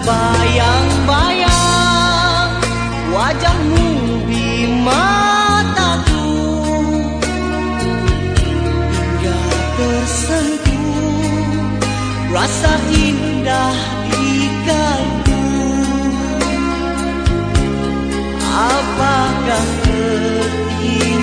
Terbayang-bayang wajahmu di mataku. Hingga tersentuh rasa indah di Apakah ketinggalan